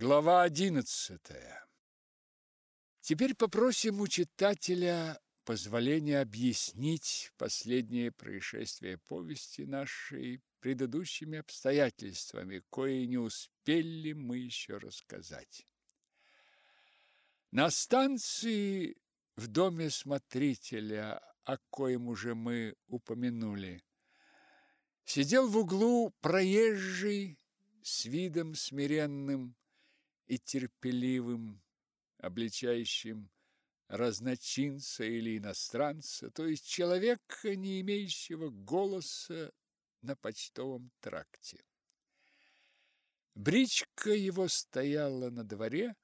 Глава одиннадцатая. Теперь попросим у читателя позволения объяснить последнее происшествие повести нашей предыдущими обстоятельствами, кои не успели мы еще рассказать. На станции в доме смотрителя, о коем уже мы упомянули, сидел в углу проезжий с видом смиренным и терпеливым, обличающим разночинца или иностранца, то есть человека, не имеющего голоса на почтовом тракте. Бричка его стояла на дворе,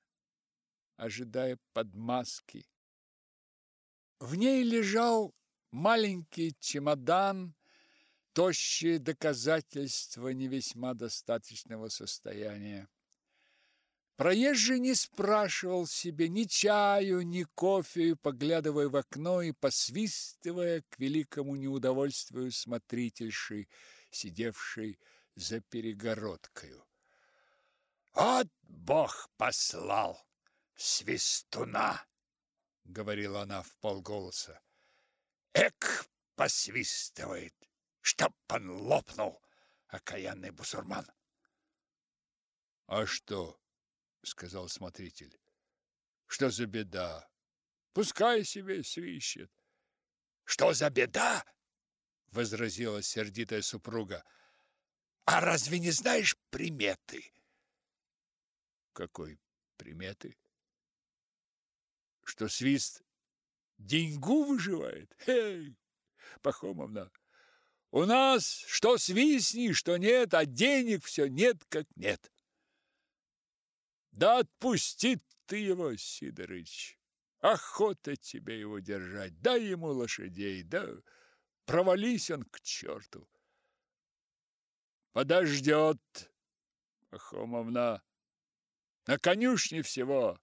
ожидая подмазки. В ней лежал маленький чемодан, тощее доказательство не весьма достаточного состояния. Проезжий не спрашивал себе ни чаю, ни кофе, поглядывая в окно и посвистывая к великому неудовольствию смотрительши, сидевшей за перегородкою. «От Бог послал свистуна!» — говорила она в полголоса. «Эк, посвистывает, чтоб он лопнул, окаянный бусурман!» «А что?» Сказал смотритель. Что за беда? Пускай себе свищет. Что за беда? возразила сердитая супруга. А разве не знаешь приметы? Какой приметы? Что свист деньгу выживает? Эй, Пахомовна, у нас что свистни, что нет, а денег все нет как нет. Да отпусти ты его, Сидорыч. Охота тебе его держать. Дай ему лошадей, да провались он к черту. Подождет, Пахомовна. На конюшне всего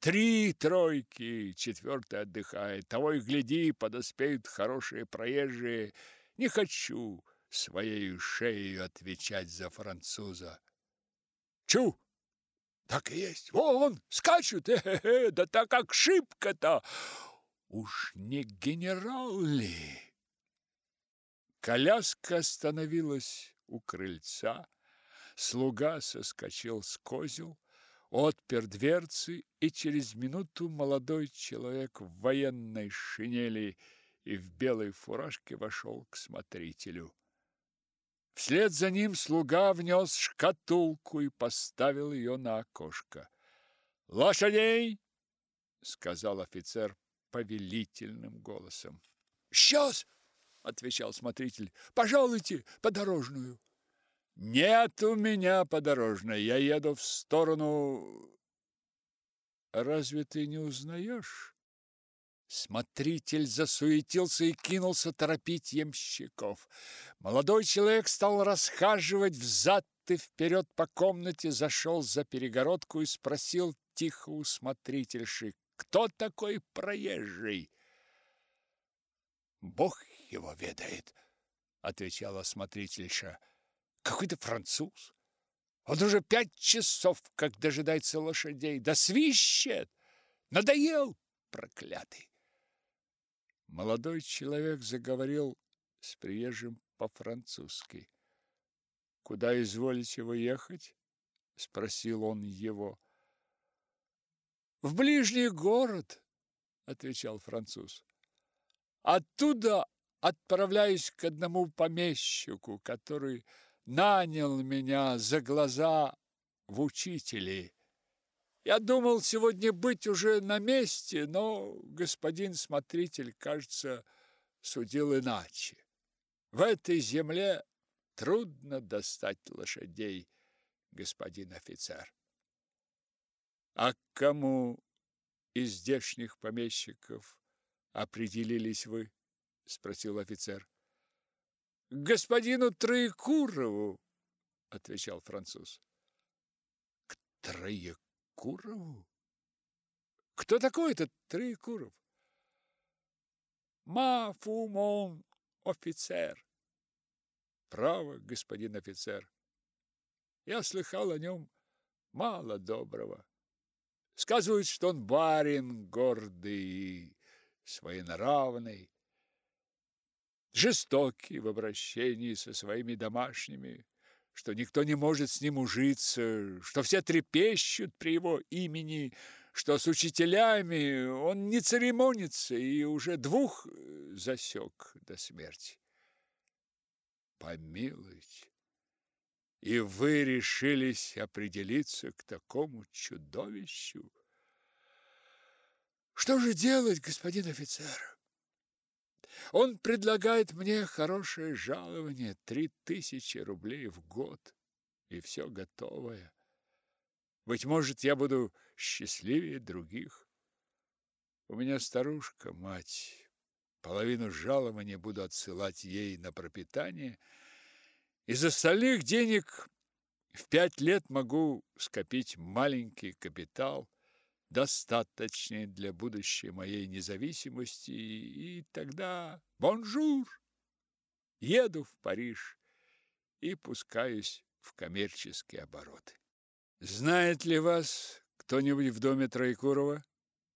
три тройки, четвертый отдыхает. Того и гляди, подоспеют хорошие проезжие. Не хочу своей шеей отвечать за француза. Чу! Так и есть. Вон, скачут, э -э -э, да так как шибко-то. Уж не генерал ли? Коляска остановилась у крыльца. Слуга соскочил с козел, отпер дверцы, и через минуту молодой человек в военной шинели и в белой фуражке вошел к смотрителю. Вслед за ним слуга внес шкатулку и поставил ее на окошко. «Лошадей!» — сказал офицер повелительным голосом. «Сейчас!» — отвечал смотритель. «Пожалуйте подорожную». «Нет у меня подорожной, я еду в сторону...» «Разве ты не узнаешь?» Смотритель засуетился и кинулся торопить ямщиков. Молодой человек стал расхаживать взад и вперед по комнате, зашел за перегородку и спросил тихо у смотрительши, кто такой проезжий? Бог его ведает, отвечала смотрительша. Какой-то француз. Он уже пять часов, как дожидается лошадей, да свищет. Надоел, проклятый. Молодой человек заговорил с приезжим по-французски. «Куда изволите вы ехать?» – спросил он его. «В ближний город», – отвечал француз. «Оттуда отправляюсь к одному помещику, который нанял меня за глаза в учители. Я думал сегодня быть уже на месте, но господин смотритель, кажется, судил иначе. В этой земле трудно достать лошадей, господин офицер. А к кому из здешних помещиков определились вы? спросил офицер. К господину Троекурову, отвечал француз. К Троекурову? Троекурову? Кто такой этот Троекуров? Мафумон офицер. Право, господин офицер. Я слыхал о нем мало доброго. Сказывают, что он барин гордый своенравный, жестокий в обращении со своими домашними, что никто не может с ним ужиться, что все трепещут при его имени, что с учителями он не церемонится и уже двух засек до смерти. Помилуйте, и вы решились определиться к такому чудовищу? Что же делать, господин офицер? Он предлагает мне хорошее жалование, три тысячи рублей в год, и все готовое. Быть может, я буду счастливее других. У меня старушка, мать, половину жалования буду отсылать ей на пропитание. Из остальных денег в пять лет могу скопить маленький капитал, достаточный для будущей моей независимости, и тогда бонжур! Еду в Париж и пускаюсь в коммерческие обороты. Знает ли вас кто-нибудь в доме Троекурова?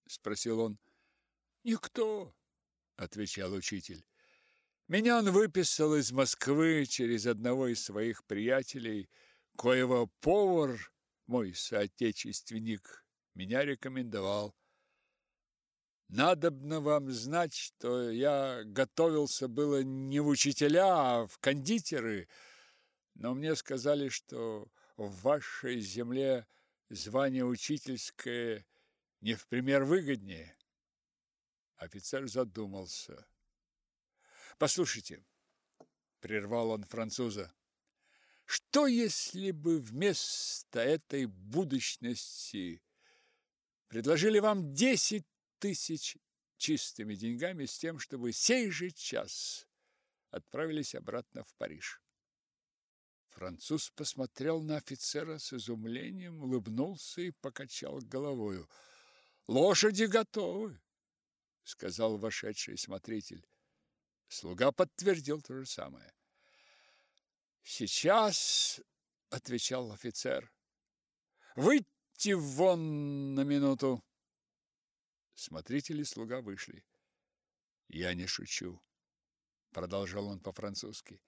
спросил он. Никто, отвечал учитель. Меня он выписал из Москвы через одного из своих приятелей, коего повар, мой соотечественник, меня рекомендовал. Надобно вам знать, что я готовился было не в учителя, а в кондитеры, но мне сказали, что в вашей земле звание учительское не в пример выгоднее. Офицер задумался. Послушайте, прервал он француза. Что если бы вместо этой будущности предложили вам десять тысяч чистыми деньгами с тем, чтобы сей же час отправились обратно в Париж? Француз посмотрел на офицера с изумлением, улыбнулся и покачал головою. Лошади готовы, сказал вошедший смотритель. Слуга подтвердил то же самое. Сейчас, отвечал офицер. Выйти вон на минуту. Смотрители слуга вышли. Я не шучу, продолжал он по-французски.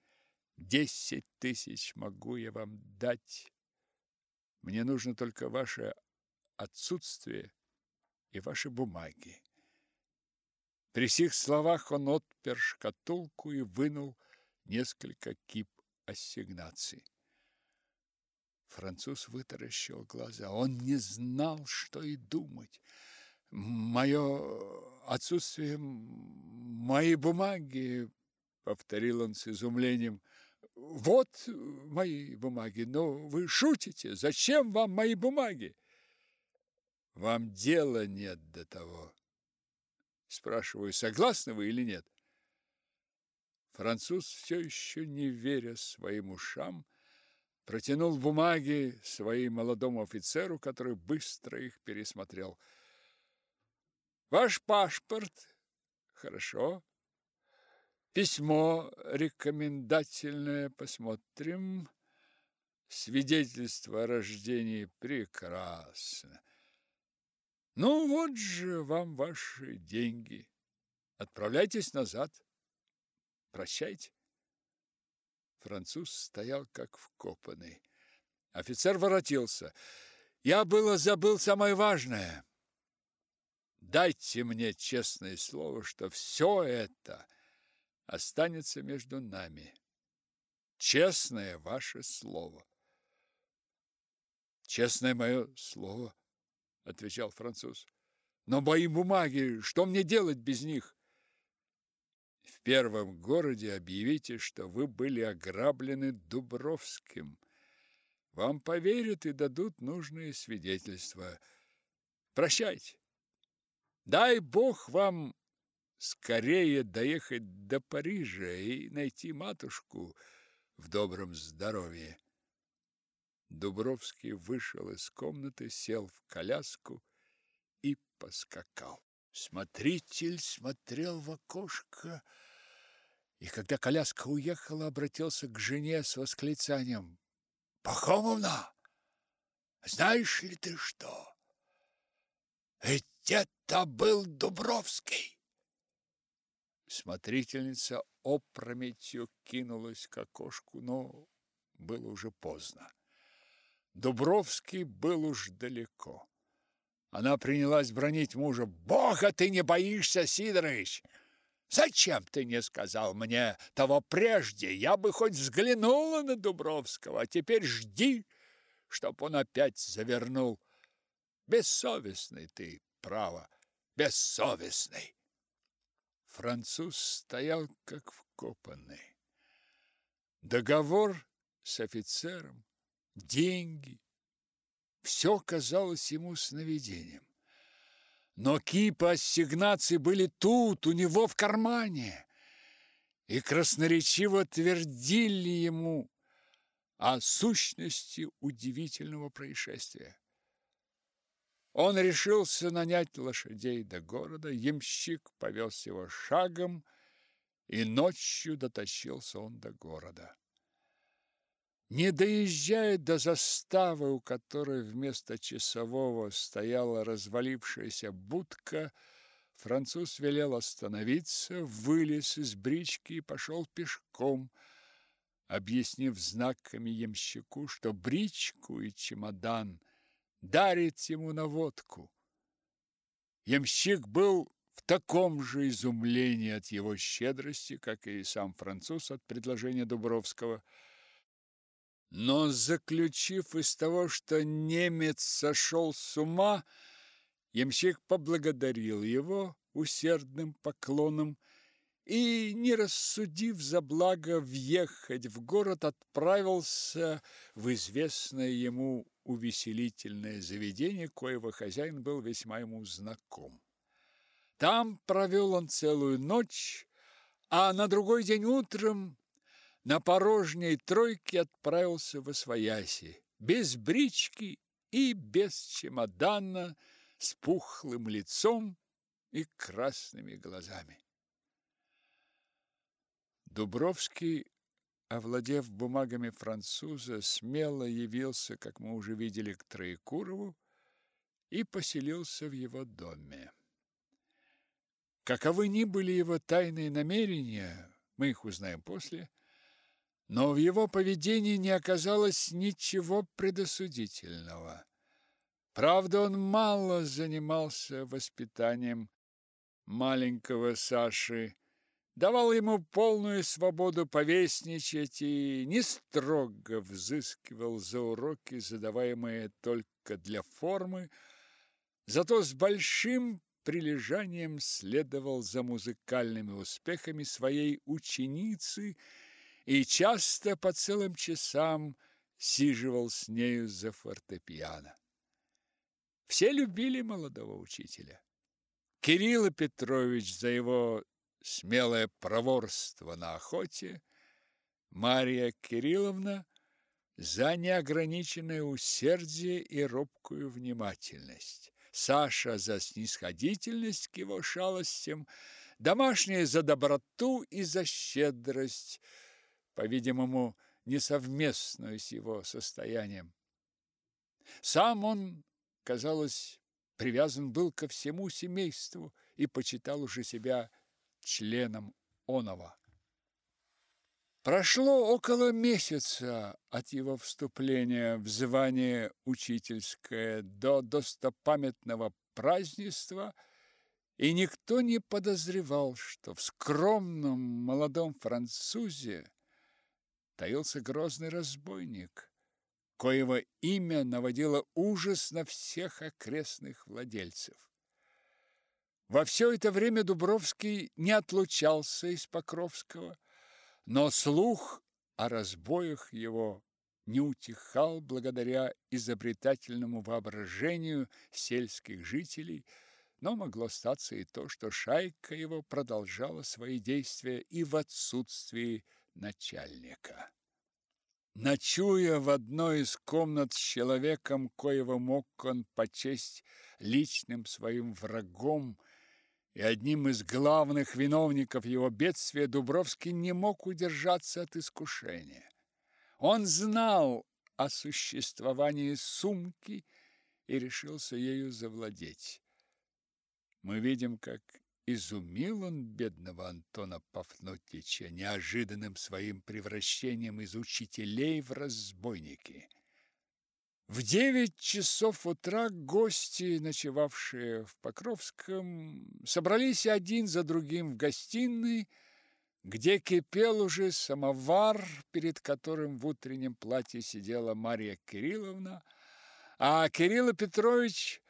Десять тысяч могу я вам дать. Мне нужно только ваше отсутствие и ваши бумаги. При сих словах он отпер шкатулку и вынул несколько кип ассигнаций. Француз вытаращил глаза. Он не знал, что и думать. «Мое отсутствие, мои бумаги», — повторил он с изумлением, — вот мои бумаги. Но вы шутите. Зачем вам мои бумаги? Вам дела нет до того. Спрашиваю, согласны вы или нет? Француз, все еще не веря своим ушам, протянул бумаги своему молодому офицеру, который быстро их пересмотрел. Ваш паспорт? Хорошо. Письмо рекомендательное посмотрим. Свидетельство о рождении прекрасно. Ну вот же вам ваши деньги. Отправляйтесь назад. Прощайте. Француз стоял как вкопанный. Офицер воротился. Я было забыл самое важное. Дайте мне честное слово, что все это останется между нами. Честное ваше слово. Честное мое слово, отвечал француз. Но мои бумаги, что мне делать без них? В первом городе объявите, что вы были ограблены Дубровским. Вам поверят и дадут нужные свидетельства. Прощайте. Дай Бог вам скорее доехать до Парижа и найти матушку в добром здоровье. Дубровский вышел из комнаты, сел в коляску и поскакал. Смотритель смотрел в окошко, и когда коляска уехала, обратился к жене с восклицанием: "Пахомовна, Знаешь ли ты что? Ведь это был Дубровский. Смотрительница опрометью кинулась к окошку, но было уже поздно. Дубровский был уж далеко. Она принялась бронить мужа. «Бога ты не боишься, Сидорович! Зачем ты не сказал мне того прежде? Я бы хоть взглянула на Дубровского, а теперь жди, чтоб он опять завернул. Бессовестный ты, право, бессовестный!» Француз стоял как вкопанный. Договор с офицером, деньги, все казалось ему сновидением. Но кипы ассигнаций были тут, у него в кармане, и красноречиво твердили ему о сущности удивительного происшествия. Он решился нанять лошадей до города, ямщик повез его шагом, и ночью дотащился он до города. Не доезжая до заставы, у которой вместо часового стояла развалившаяся будка, француз велел остановиться, вылез из брички и пошел пешком, объяснив знаками ямщику, что бричку и чемодан дарит ему на водку. Ямщик был в таком же изумлении от его щедрости, как и сам француз от предложения Дубровского. Но заключив из того, что немец сошел с ума, ямщик поблагодарил его усердным поклоном и, не рассудив за благо въехать в город, отправился в известное ему увеселительное заведение, коего хозяин был весьма ему знаком. Там провел он целую ночь, а на другой день утром на порожней тройке отправился в Освояси, без брички и без чемодана, с пухлым лицом и красными глазами. Дубровский, овладев бумагами француза, смело явился, как мы уже видели, к Троекурову и поселился в его доме. Каковы ни были его тайные намерения, мы их узнаем после, но в его поведении не оказалось ничего предосудительного. Правда, он мало занимался воспитанием маленького Саши, давал ему полную свободу повесничать и не строго взыскивал за уроки, задаваемые только для формы, зато с большим прилежанием следовал за музыкальными успехами своей ученицы и часто по целым часам сиживал с нею за фортепиано. Все любили молодого учителя. Кирилл Петрович за его смелое проворство на охоте, Мария Кирилловна за неограниченное усердие и робкую внимательность. Саша за снисходительность к его шалостям, домашние за доброту и за щедрость, по-видимому, несовместную с его состоянием. Сам он, казалось, привязан был ко всему семейству и почитал уже себя членом оного. Прошло около месяца от его вступления в звание учительское до достопамятного празднества, и никто не подозревал, что в скромном молодом французе таился грозный разбойник, коего имя наводило ужас на всех окрестных владельцев. Во все это время Дубровский не отлучался из Покровского, но слух о разбоях его не утихал благодаря изобретательному воображению сельских жителей, но могло статься и то, что шайка его продолжала свои действия и в отсутствии начальника. Ночуя в одной из комнат с человеком, коего мог он почесть личным своим врагом, и одним из главных виновников его бедствия Дубровский не мог удержаться от искушения. Он знал о существовании сумки и решился ею завладеть. Мы видим, как изумил он бедного Антона Пафнутича неожиданным своим превращением из учителей в разбойники. В девять часов утра гости, ночевавшие в Покровском, собрались один за другим в гостиной, где кипел уже самовар, перед которым в утреннем платье сидела Мария Кирилловна, а Кирилл Петрович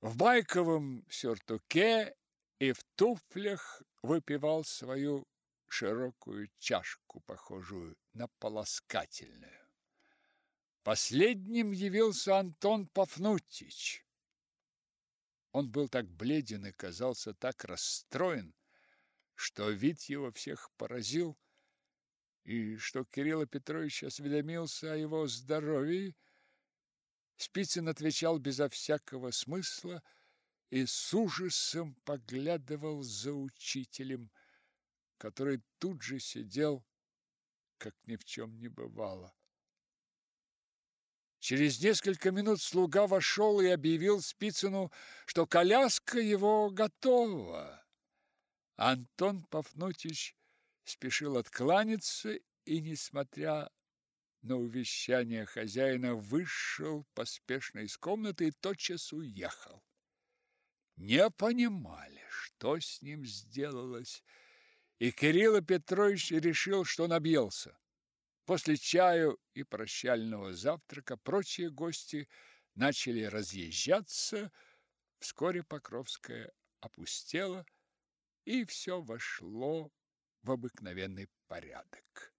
в байковом сюртуке и в туфлях выпивал свою широкую чашку, похожую на полоскательную. Последним явился Антон Пафнутьич. Он был так бледен и казался так расстроен, что вид его всех поразил, и что Кирилл Петрович осведомился о его здоровье, Спицын отвечал безо всякого смысла и с ужасом поглядывал за учителем, который тут же сидел, как ни в чем не бывало. Через несколько минут слуга вошел и объявил Спицыну, что коляска его готова. Антон Пафнутьевич спешил откланяться и, несмотря на увещание хозяина, вышел поспешно из комнаты и тотчас уехал. Не понимали, что с ним сделалось, и Кирилл Петрович решил, что он объелся. После чаю и прощального завтрака прочие гости начали разъезжаться. Вскоре Покровская опустела, и все вошло в обыкновенный порядок.